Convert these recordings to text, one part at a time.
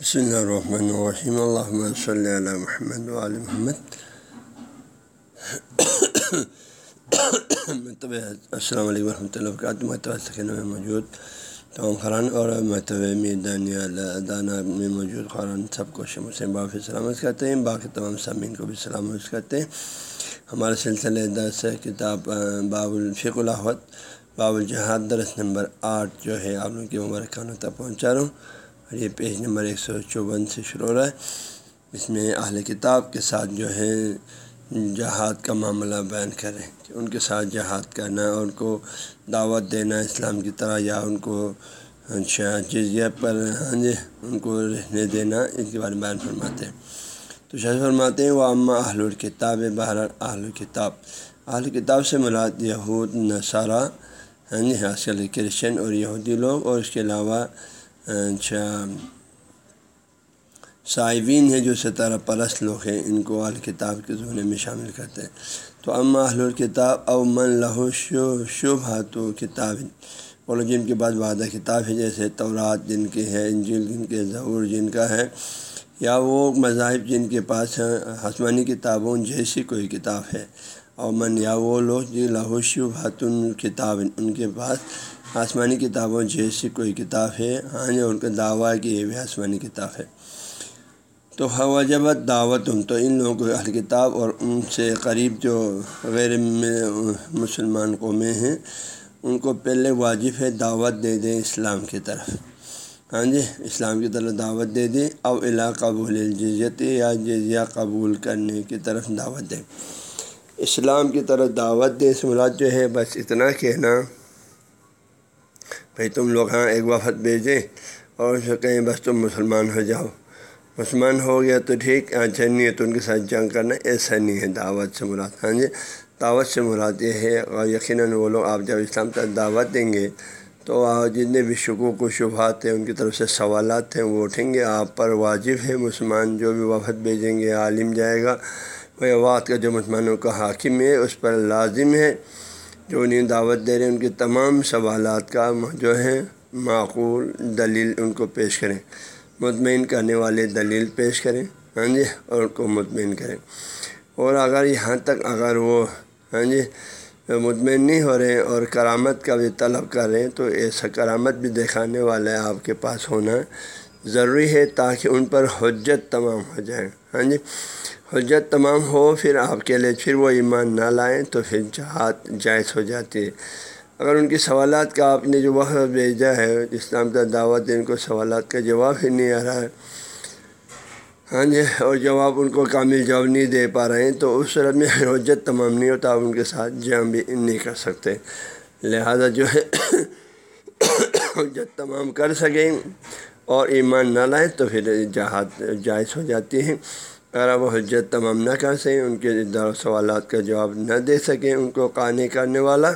بسم اللہ الرحمن الرحیم الحمۃ صلی اللہ محمد علیہ محمد مطلب السلام علیکم ورحمۃ اللہ وبرکاتہ متوع سکینہ میں موجود تمام خران اور متو میدانیہ دانہ میں موجود خران سب کو شم سے باقی سلامت کرتے ہیں باقی تمام سامعین کو بھی سلامت کرتے ہیں ہمارے سلسلے درس کتاب باب الفق الحت باب الجہاد درس نمبر آٹھ جو ہے آپ لوگوں کی مبارکانہ تک پہنچا رہا ہوں اور یہ پیج نمبر ایک سو چوون سے شروع ہو رہا ہے۔ اس میں اہل کتاب کے ساتھ جو ہے، جہاد کا معاملہ بیان کریں کہ ان کے ساتھ جہاد کرنا، ان کو دعوت دینا اسلام کی طرح یا ان کو اچھا جزیہ پر ہاں جی ان کو رہنے دینا اس کے بارے میں بیان فرماتے ہیں۔ تو شاہ فرماتے ہیں وہ اماں اہل الکتاب بہر اہل کتاب۔ اہل کتاب سے مراد یہود، نصارہ ہاں جی حاصل کرسچن اور یہودی لوگ، اور اس کے علاوہ اچھا۔ صائبین ہیں جو ستارہ پرست لوگ ہیں، ان کو الکتاب کے زمرے میں شامل کرتے ہیں۔ تو اما اہل الکتاب او من لہو شو شبھ ہاتھوں کتاب۔ بولو جن کے بعد وعدہ کتاب ہے، جیسے تورات جن کے ہے انجیل جن کے ضعور جن کا ہے، یا وہ مذاہب جن کے پاس آسمانی کتابوں جیسی کوئی کتاب ہے۔ اور من، یا وہ لوگ جی لہو شبھ کتاب، ان کے پاس آسمانی کتابوں جیسی کوئی کتاب ہے؟ ہاں جی ان کا دعویٰ ہے کہ یہ بھی آسمانی کتاب ہے۔ تو وجبت دعوت تو ان لوگوں کو اہل کتاب اور ان سے قریب جو غیر مسلمان قومیں ہیں، ان کو پہلے واجب ہے دعوت دے دیں اسلام کی طرف۔ ہاں جی اسلام کی طرف دعوت دے دیں او الا قبول الجزیت یا جزیہ قبول کرنے کی طرف دعوت دیں۔ اسلام کی طرف دعوت دیں، اس مراد جو ہے، بس اتنا کہنا۔ بھائی تم لوگ ہاں ایک وفد بھیجیں اور اسے کہیں بس تم مسلمان ہو جاؤ۔ مسلمان ہو گیا تو ٹھیک اچھا نہیں ہے تو ان کے ساتھ جنگ کرنا۔ ایسا نہیں ہے، دعوت سے مراد۔ ہاں جی دعوت سے مراد یہ ہے۔ اور یقیناً وہ لوگ آپ جب اسلام تک دعوت دیں گے تو جتنے بھی شکوک و شبہات ہیں، ان کی طرف سے سوالات ہیں، وہ اٹھیں گے۔ آپ پر واجب ہے، مسلمان جو بھی وفد بھیجیں گے، عالم جائے گا۔ وہ وات کا جو مسلمانوں کا حاکم ہے، اس پر لازم ہے۔ جو انہیں دعوت دے رہے ہیں، ان کے تمام سوالات کا جو ہے معقول دلیل ان کو پیش کریں۔ مطمئن کرنے والے دلیل پیش کریں۔ ہاں جی اور ان کو مطمئن کریں۔ اور اگر یہاں تک اگر وہ ہاں جی مطمئن نہیں ہو رہے اور کرامت کا بھی طلب کر رہے ہیں، تو ایسا کرامت بھی دکھانے والا ہے آپ کے پاس ہونا ضروری ہے تاکہ ان پر حجت تمام ہو جائے۔ ہاں جی حجت تمام ہو، پھر آپ کے لیے پھر وہ ایمان نہ لائیں تو پھر جہاد جائز ہو جاتی ہے۔ اگر ان کی سوالات کا آپ نے جو وقت بھیجا ہے، اسلام کا دعوت ان کو سوالات کا جواب ہی نہیں آ رہا ہے۔ ہاں جی اور جواب ان کو کامل جواب نہیں دے پا رہے ہیں، تو اس صورت میں حجت تمام نہیں ہوتا، آپ ان کے ساتھ جام بھی نہیں کر سکتے۔ لہذا جو ہے، حجت تمام کر سکیں اور ایمان نہ لائیں تو پھر جہاد جائز ہو جاتی ہے۔ اگر آپ حجت تمام نہ کر سکیں، ان کے سوالات کا جواب نہ دے سکیں ان کو قانے کرنے والا۔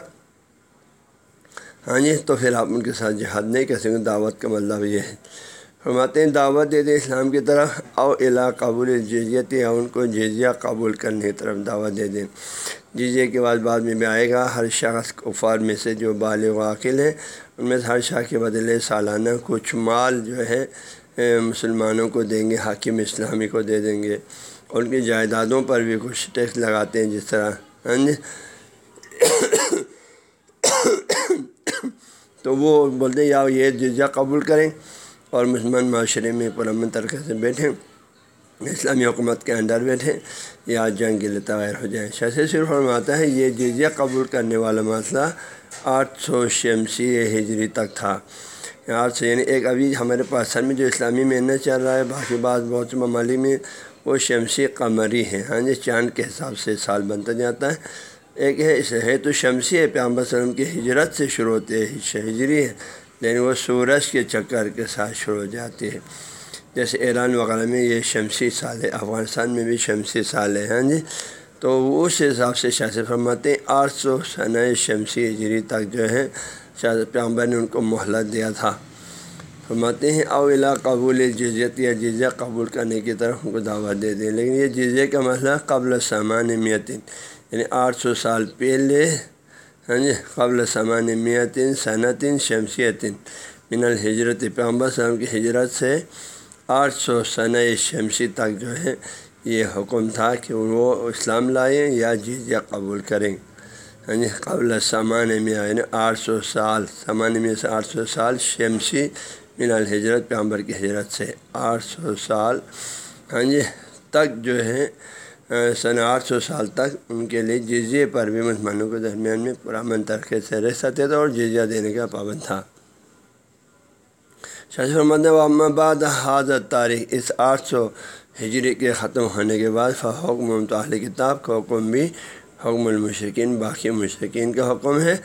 ہاں جی تو پھر آپ ان کے ساتھ جہاد نہیں کر سکیں دعوت کا مطلب یہ ہے۔ فرماتے ہیں، دعوت دے دیں اسلام کی طرف او الا قبول جزیت یا ان کو جزیہ قبول کرنے کی طرف دعوت دے دیں۔ جزیے کے بعد بعد میں بھی آئے گا، ہر شخص کفار میں سے جو بالغ عاقل ہے ان میں سے ہر شاخ کے بدلے سالانہ کچھ مال جو ہے مسلمانوں کو دیں گے، حاکم اسلامی کو دے دیں گے۔ ان کی جائیدادوں پر بھی کچھ ٹیکس لگاتے ہیں جس طرح ہاں جی؟ تو وہ بولتے یا یہ جزیہ قبول کریں اور مسلمان معاشرے میں پرامن طریقے سے بیٹھیں، اسلامی حکومت کے انڈر بیٹھیں، یا جنگ کے لیے تیار ہو جائیں۔ شیسے صرف فرماتا ہے، یہ جزیہ قبول کرنے والا مسئلہ آٹھ سو شمسی ہجری تک تھا۔ آٹھ سو یعنی ایک ابھی ہمارے پاس سر میں جو اسلامی مہینہ چل رہا ہے، باقی بعض بہت سے ممالک میں وہ شمسی قمری ہے ہاں جی چاند کے حساب سے سال بنتا جاتا ہے۔ ایک ہے اس ہے تو شمسی ہے پیامبر وسلم کی ہجرت سے شروع ہوتے ہیں ہجری ہے۔ لیکن وہ سورج کے چکر کے ساتھ شروع ہو جاتی ہے جیسے ایران وغیرہ میں یہ شمسی سال ہے، افغانستان میں بھی شمسی سال ہے۔ ہاں جی تو اس حساب سے شاہ فرماتے ہیں، آٹھ سو سنہ شمسی ہجری تک جو ہے، شاہ پیامبر نے ان کو مہلت دیا تھا۔ فرماتے ہیں اولا قبول جزیت یا جزیہ قبول کرنے کی طرف ان کو دعوت دے دیں۔ لیکن یہ جزیے کا مسئلہ قبل سامان میتن یعنی آٹھ سو سال پہلے ہاں جی قبل سامان میتن صنعتن شمسیتن۔ من الحجرت پیامبر صاحب کی ہجرت سے آٹھ سو سن شمسی تک جو ہے، یہ حکم تھا کہ وہ اسلام لائیں یا جزیہ قبول کریں۔ ہاں جی قبل سامان میں یعنی آٹھ سو سال، سامان میں سے آٹھ سو سال شمسی من الحجرت پیامبر کی ہجرت سے آٹھ سو سال ہاں جی تک جو ہے سن آٹھ سو سال تک ان کے لیے جزیے پر بھی مسلمانوں کے درمیان میں پرامن ترقی سے رہ سکتے تھے اور جزیہ دینے کا پابند تھا۔ شاہ محمد بعد حاضر تاریخ اس آٹھ سو ہجری کے ختم ہونے کے بعد فحکم ممتعل کتاب کا حکم بھی حکم المشرقین باقی مشرقین کا حکم ہے۔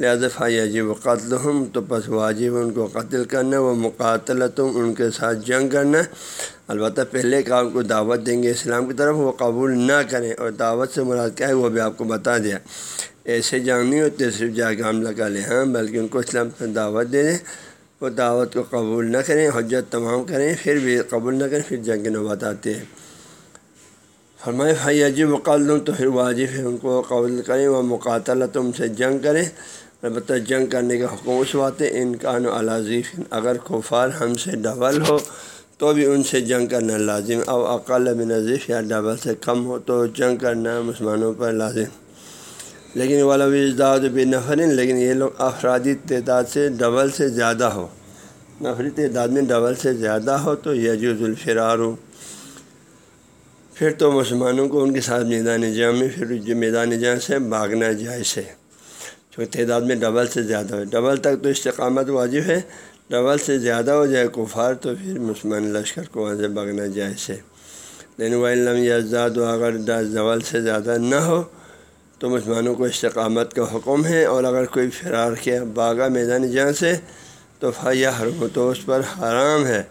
لہٰذا عجیب و قتل ہوں تو پس واجب ان کو قتل کرنا وہ مقاتلت ان کے ساتھ جنگ کرنا۔ البتہ پہلے کام کو دعوت دیں گے اسلام کی طرف، وہ قبول نہ کریں اور دعوت سے مراد کیا ہے، وہ بھی آپ کو بتا دیا۔ ایسے جنگ نہیں ہوتے صرف جا کے حملہ کر لیں ہاں بلکہ ان کو اسلام سے دعوت دے دیں۔ وہ دعوت کو قبول نہ کریں، حجت تمام کریں، پھر بھی قبول نہ کریں، پھر جنگ نوبت آتے ہیں۔ فرمائے بھائی عجیب وقال دوں تو پھر واجب ہے ان کو قبول کریں وہ مقاتل تم سے جنگ کریں۔ البتہ جنگ کرنے کا حکم، اس بات ہے ان کا الازیف اگر کفار ہم سے ڈبل ہو تو بھی ان سے جنگ کرنا لازم، او اقل بن نظیف یا ڈبل سے کم ہو تو جنگ کرنا مسلمانوں پر لازم۔ لیکن والا اجداد بے نفرین لیکن یہ لوگ افرادی تعداد سے ڈبل سے زیادہ ہو۔ نفری تعداد میں ڈبل سے زیادہ ہو تو یجوز الفرار۔ ہو پھر تو مسلمانوں کو ان کے ساتھ میدان جنگ میں، پھر میدان جنگ سے بھاگنا جائز ہے۔ چونکہ تعداد میں ڈبل سے زیادہ ہو ڈبل تک تو استقامت واجب ہے، ڈبل سے زیادہ ہو جائے کفار تو پھر مسلمان لشکر کو وہاں سے بھاگنا جائز ہے۔ لیکن علم یزاد و اگر ڈبل سے زیادہ نہ ہو، تو مسلمانوں کو استقامت کا حکم ہے۔ اور اگر کوئی فرار کیا باغا میدان جہاں سے تو فیا حرم تو اس پر حرام ہے۔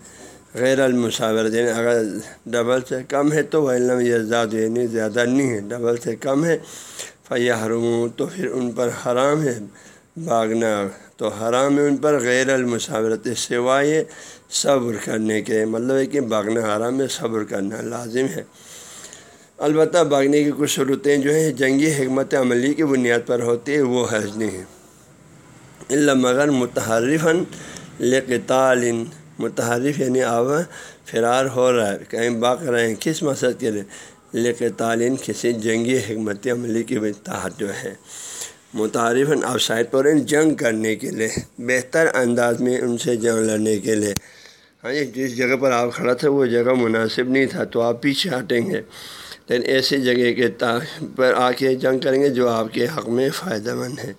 غیر المصور یعنی اگر ڈبل سے کم ہے تو وہ علم یزاد یعنی زیادہ نہیں ہے، ڈبل سے کم ہے۔ فیا حرم تو پھر ان پر حرام ہے۔ باغنا، تو حرام ہے ان پر غیر المصاورت سوائے صبر کرنے کے۔ مطلب ہے کہ باغنا حرام ہے، صبر کرنا لازم ہے۔ البتہ باغنے کی کچھ صورتیں جو ہیں، جنگی حکمت عملی کی بنیاد پر ہوتی ہے، وہ حرض نہیں ہے۔ اللہ مگر متحرفن لقتال۔ متحرف یعنی آب فرار ہو رہا ہے، کہیں باغ رہے ہیں، کس مقصد کے لیے؟ لقتال کسی جنگی حکمت عملی کی تحت جو ہے۔ متعارف آپ سائڈ پر جنگ کرنے کے لیے، بہتر انداز میں ان سے جنگ لڑنے کے لیے۔ ہاں جس جگہ پر آپ کھڑا تھا وہ جگہ مناسب نہیں تھا، تو آپ پیچھے ہٹیں گے۔ لیکن ایسی جگہ کے پر آ کے جنگ کریں گے جو آپ کے حق میں فائدہ مند ہے۔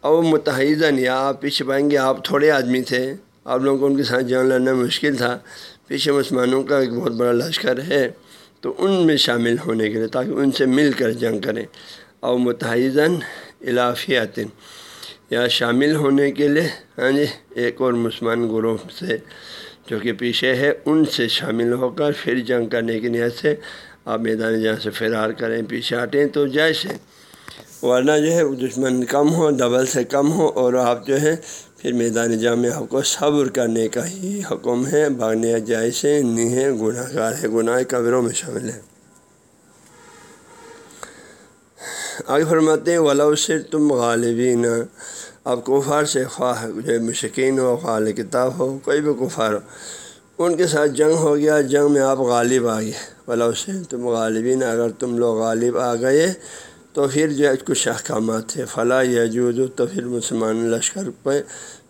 اور متحدن، یا آپ پیچھے پائیں گے، آپ تھوڑے آدمی تھے۔ آپ لوگوں کو ان کے ساتھ جنگ لڑنا مشکل تھا۔ پیچھے مسلمانوں کا ایک بہت بڑا لشکر ہے۔ تو ان میں شامل ہونے کے لیے تاکہ ان سے مل کر جنگ کریں۔ اور متحدن الافیات یا شامل ہونے کے لیے ہاں جی ایک اور مسلمان گروہ سے جو کہ پیچھے ہے، ان سے شامل ہو کر پھر جنگ کرنے کی نیت سے آپ میدان جہاں سے فرار کریں، پیچھے ہٹیں تو جائز ہے ورنہ جو ہے دشمن کم ہو ڈبل سے کم ہو اور آپ جو ہے پھر میدان جہاں میں آپ کو صبر کرنے کا ہی حکم ہے، بھاگنے جائز نہیں ہے گناہ گار ہے گناہ قبروں میں شامل ہے آگے فرماتے ہیں ولاؤ سے تم غالبین اب کفار سے خواہ جو مشکین ہو خال کتاب ہو، کوئی بھی کفار ہو، ان کے ساتھ جنگ ہو گیا، جنگ میں آپ غالب آ گئے۔ ولاؤ سے تم غالبین اگر تم لوگ غالب آ گئے تو پھر جو ہے کچھ احکامات تھے۔ فلاں یجود تو پھر مسلمان لشکر پہ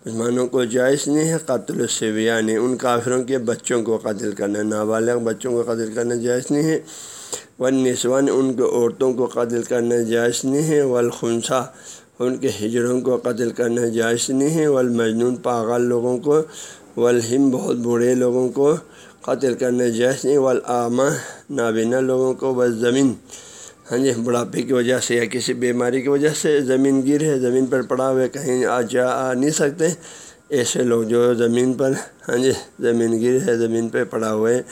مسلمانوں کو جائز نہیں ہے قتل السبیانی ان کافروں کے بچوں کو قتل کرنا، نابالغ بچوں کو قتل کرنا جائز نہیں ہے۔ ون نسوان ان کے عورتوں کو قتل کرنا جائز نہیں ہے۔ والخنسا ان کے ہجروں کو قتل کرنا جائز نہیں ہے۔ والمجنون، پاگل لوگوں کو۔ والہم، بہت بوڑھے لوگوں کو قتل کرنا جائز نہیں۔ والعامہ نابینا لوگوں کو۔ بس زمین ہاں جی بڑھاپے کی وجہ سے یا کسی بیماری کی وجہ سے زمین گر ہے، زمین پر پڑا ہوئے کہیں آ جا آ نہیں سکتے۔ ایسے لوگ جو زمین پر ہاں جی زمین گر ہے، زمین پہ پڑا ہوئے،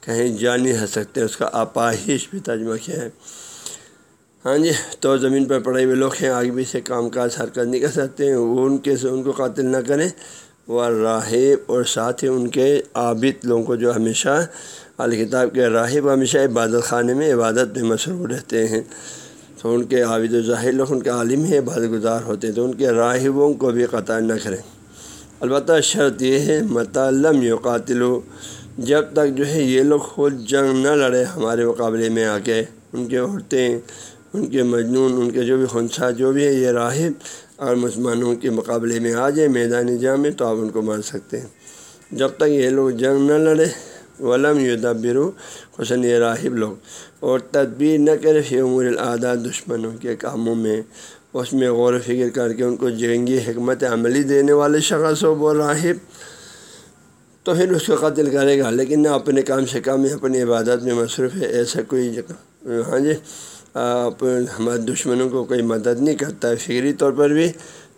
کہیں جا نہیں رہ سکتے، اس کا اپاہش بھی ترجمہ کیا ہے۔ ہاں جی تو زمین پر پڑے ہوئے لوگ ہیں آگے بھی سے کام کاج حرکت نہیں کر سکتے ہیں وہ ان کے سے ان کو قاتل نہ کریں۔ وہ راہب اور ساتھ ہی ان کے عابد لوگوں کو جو ہمیشہ الکتاب کے راہب ہمیشہ عبادت خانے میں عبادت میں مصروف رہتے ہیں۔ تو ان کے عابد و ظاہر لوگ، ان کے عالم ہی عبادت گزار ہوتے ہیں، تو ان کے راہبوں کو بھی قطع نہ کریں۔ البتہ شرط یہ ہے مطالم یو قاتل جب تک جو ہے یہ لوگ خود جنگ نہ لڑے ہمارے مقابلے میں آ کے۔ ان کے عورتیں، ان کے مجنون، ان کے جو بھی خنسا جو بھی ہے یہ راہب اور مسلمانوں کے مقابلے میں آ جائے میدان جام میں تو آپ ان کو مار سکتے ہیں۔ جب تک یہ لوگ جنگ نہ لڑے ولم یدبرو حسن یہ راہب لوگ۔ اور تدبیر نہ کرے فی امور العادات دشمنوں کے کاموں میں۔ اس میں غور و فکر کر کے ان کو جنگی حکمت عملی دینے والے شخص ہو وہ راہب۔ تو پھر اس کو قتل کرے گا، لیکن نہ اپنے کام سے کام اپنی عبادت میں مصروف ہے، ایسا کوئی ہاں جی ہمارے دشمنوں کو کوئی مدد نہیں کرتا ہے، فکری طور پر بھی۔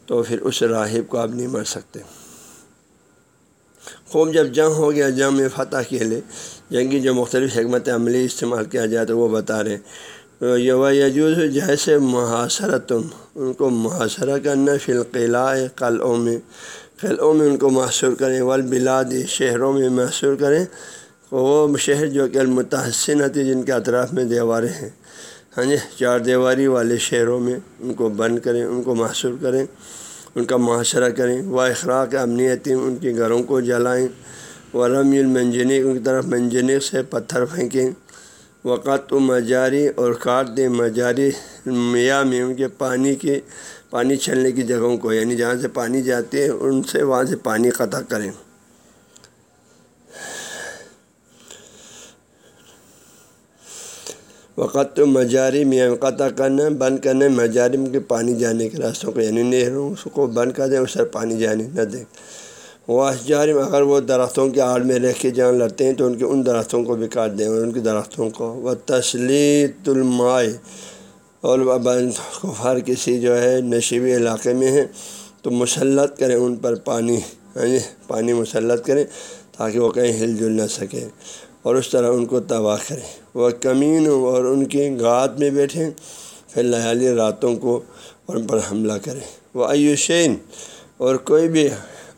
تو پھر اس راہب کو آپ نہیں مر سکتے۔ خوب جب جنگ ہو گیا، جنگ میں فتح کے لیے جنگی جو مختلف حکمت عملی استعمال کیا جائے تو وہ بتا رہے یجوز جیسے محاصرت ان کو محاصرہ کرنا، فی القلاء قلعوں میں۔ قلعوں میں ان کو محصور کریں، والبلاد شہروں میں محصور کریں۔ وہ شہر جو کہ المتحسن ہوتی جن کے اطراف میں دیواریں ہیں۔ ہاں جی چار دیواری والے شہروں میں ان کو بند کریں، ان کو محصور کریں۔ ان کا معاشرہ کریں۔ و اخراق امنیتی، ان کے گھروں کو جلائیں۔ ورم رمی المنجنک ان کی طرف منجنک سے پتھر پھینکیں۔ وقت و مجاری اور کاٹ دیں۔ مجاری میاں میں ان کے پانی کے، پانی چھلنے کی جگہوں کو یعنی جہاں سے پانی جاتے ہیں، ان سے وہاں سے پانی قطع کریں۔ وقت و مجاری یعنی میں قطع کرنا، بند کرنا مجاری کے پانی جانے کے راستوں کو یعنی نہروں اس کو بند کر دیں، اس پر پانی جانے نہ دیں۔ وہ اشجار میں اگر وہ درختوں کے آڑ میں رہ کے جہاں لڑتے ہیں، تو ان کے ان درختوں کو بھی کاٹ دیں اور ان کے درختوں کو۔ وہ تسلیت المائے اور کفار کسی جو ہے نشیبی علاقے میں ہیں، تو مسلط کریں ان پر پانی پانی مسلط کریں تاکہ وہ کہیں ہل جل نہ سکے اور اس طرح ان کو تباہ کریں۔ وہ کمین اور ان کی گات میں بیٹھیں، پھر لیالی راتوں کو ان پر حملہ کریں۔ وہ ایوشین اور کوئی بھی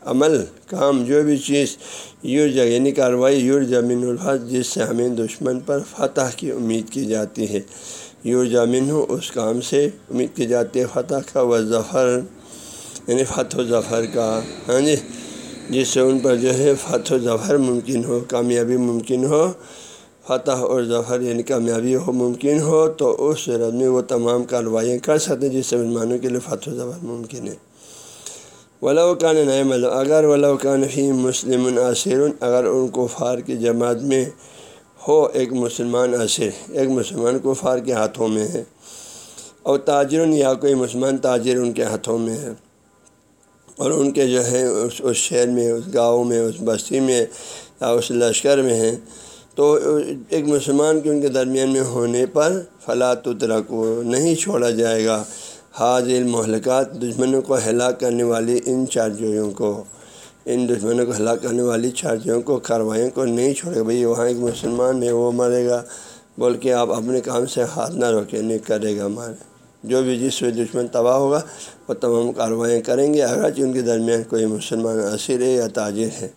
عمل، کام، جو بھی چیز یور جگہ یعنی کاروائی یور جمین الفاظ جس سے ہمیں دشمن پر فتح کی امید کی جاتی ہے۔ یور جامن ہو اس کام سے امید کی جاتی ہے، فتح کا و ظفر یعنی فتح و ظفر کا ہاں جی جس سے ان پر جو ہے فتح و ظفر ممکن ہو، کامیابی ممکن ہو۔ فتح اور ظفر یعنی کامیابی ہو ممکن ہو تو اس صورت میں وہ تمام کاروائیاں کر سکتے ہیں جس سے مسلمانوں کے لیے فتح و ظفر ممکن ہے۔ ولاء کان نئے مطلب اگر ولاء کان فی مسلم عصر اگر ان کو فار کی جماعت میں ہو ایک مسلمان عصر ایک مسلمان کو فار کے ہاتھوں میں ہے اور تاجر یا کوئی مسلمان تاجر ان کے ہاتھوں میں ہے، اور ان کے جو ہے اس اس شہر میں، اس گاؤں میں، اس بستی میں یا اس لشکر میں ہیں تو ایک مسلمان کے ان کے درمیان میں ہونے پر فلاں اترا کو نہیں چھوڑا جائے گا۔ حاضر محلکات دشمنوں کو ہلاک کرنے والی ان چارجوئیوں کو۔ ان دشمنوں کو ہلاک کرنے والی چارجوں کو، کاروائیوں کو نہیں چھوڑے گا۔ بھائی، وہاں ایک مسلمان ہے، وہ مرے گا۔ بول کے آپ اپنے کام سے ہاتھ نہ روکے، نہیں کرے گا مارے جو بھی جس سے دشمن تباہ ہوگا، وہ تمام کاروائیں کریں گے۔ اگرچہ ان کے درمیان کوئی مسلمان اسیر ہے یا تاجر ہے۔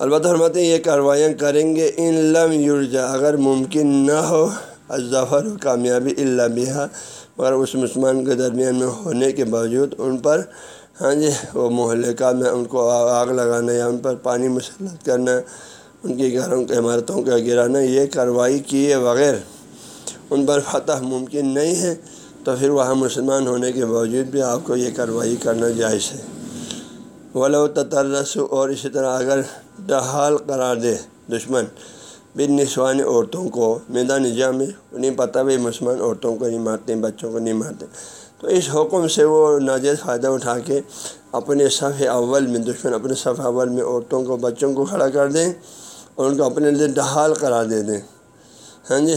البتہ ہیں یہ کاروائیاں کریں گے ان لم یورجا اگر ممکن نہ ہو ظفر و کامیابی اللہ بحا مگر اس مسلمان کے درمیان میں ہونے کے باوجود ان پر ہاں جی وہ محلقہ میں ان کو آگ لگانا یا ان پر پانی مسلط کرنا، ان کی گھروں کے عمارتوں کا گرانا، یہ کارروائی کیے بغیر ان پر فتح ممکن نہیں ہے، تو پھر وہاں مسلمان ہونے کے باوجود بھی آپ کو یہ کارروائی کرنا جائز ہے۔ ولو تطرس اور اسی طرح اگر ڈحال قرار دے دشمن بن نسوانی عورتوں کو، میدان جا میں نہیں پتہ بھائی مسلمان عورتوں کو نہیں مارتے، بچوں کو نہیں مارتے۔ تو اس حکم سے وہ ناجائز فائدہ اٹھا کے اپنے صف اول میں، دشمن اپنے صف اول میں عورتوں کو، بچوں کو کھڑا کر دیں اور ان کو اپنے لیے ڈحال قرار دے دیں۔ ہاں جی؟